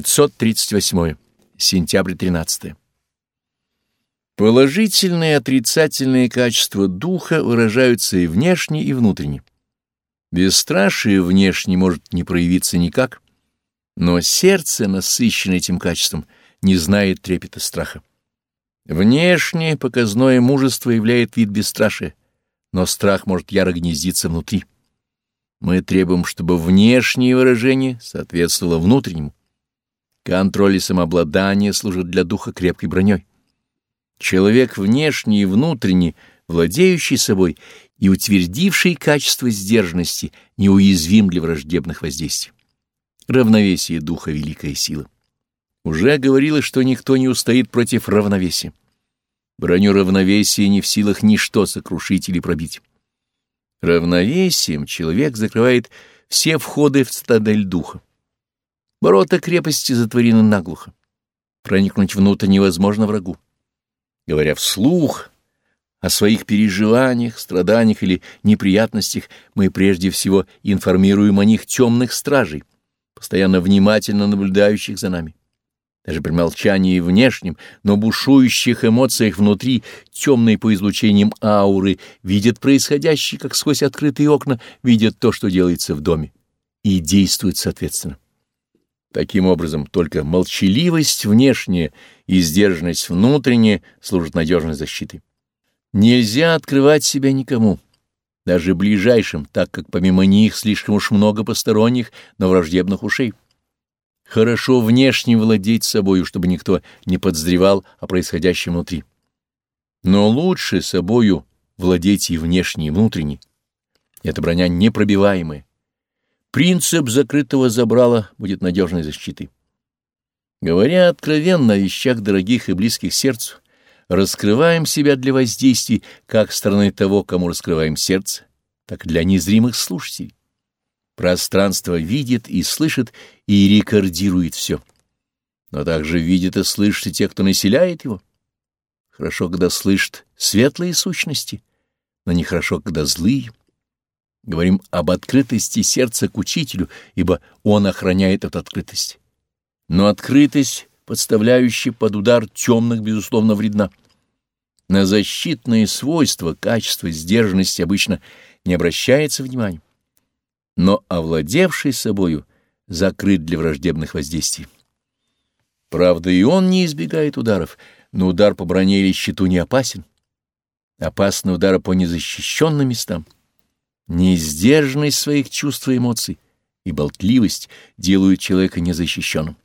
538. Сентябрь 13. Положительные и отрицательные качества духа выражаются и внешне, и внутренне. Бесстрашие внешне может не проявиться никак, но сердце, насыщенное этим качеством, не знает трепета страха. Внешнее показное мужество являет вид бесстрашия, но страх может яро гнездиться внутри. Мы требуем, чтобы внешнее выражение соответствовало внутреннему. Контроль и самообладание служат для духа крепкой броней. Человек внешний и внутренний, владеющий собой и утвердивший качество сдержанности, неуязвим для враждебных воздействий. Равновесие духа — великая сила. Уже говорилось, что никто не устоит против равновесия. Броню равновесия не в силах ничто сокрушить или пробить. Равновесием человек закрывает все входы в цитадель духа. Ворота крепости затворены наглухо. Проникнуть внутрь невозможно врагу. Говоря вслух о своих переживаниях, страданиях или неприятностях, мы прежде всего информируем о них темных стражей, постоянно внимательно наблюдающих за нами. Даже при молчании внешнем, но бушующих эмоциях внутри, темные по излучениям ауры, видят происходящее, как сквозь открытые окна, видят то, что делается в доме, и действуют соответственно. Таким образом, только молчаливость внешняя и сдержанность внутренняя служат надежной защитой. Нельзя открывать себя никому, даже ближайшим, так как помимо них слишком уж много посторонних, но враждебных ушей. Хорошо внешне владеть собою, чтобы никто не подозревал о происходящем внутри. Но лучше собою владеть и внешне, и внутренне. Эта броня непробиваемая, Принцип закрытого забрала будет надежной защитой. Говоря откровенно о вещах дорогих и близких сердцу, раскрываем себя для воздействий как стороны того, кому раскрываем сердце, так для незримых слушателей. Пространство видит и слышит и рекордирует все. Но также видит и слышит и те, кто населяет его. Хорошо, когда слышит светлые сущности, но нехорошо, когда злые. Говорим об открытости сердца к учителю, ибо он охраняет эту открытость. Но открытость, подставляющая под удар темных, безусловно, вредна. На защитные свойства, качество, сдержанность обычно не обращается внимания. Но овладевший собою закрыт для враждебных воздействий. Правда, и он не избегает ударов, но удар по броне или щиту не опасен. Опасны удары по незащищенным местам. Неиздержанность своих чувств и эмоций и болтливость делают человека незащищенным.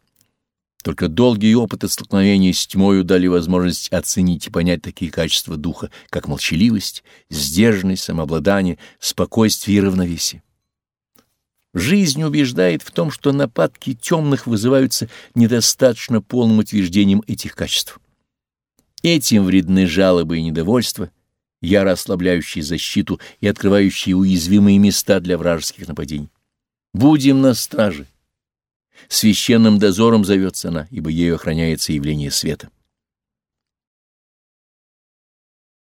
Только долгие опыты столкновения с тьмою дали возможность оценить и понять такие качества духа, как молчаливость, сдержанность, самообладание, спокойствие и равновесие. Жизнь убеждает в том, что нападки темных вызываются недостаточно полным утверждением этих качеств. Этим вредны жалобы и недовольства — яро ослабляющие защиту и открывающие уязвимые места для вражеских нападений. Будем на страже. Священным дозором зовется она, ибо ею охраняется явление света.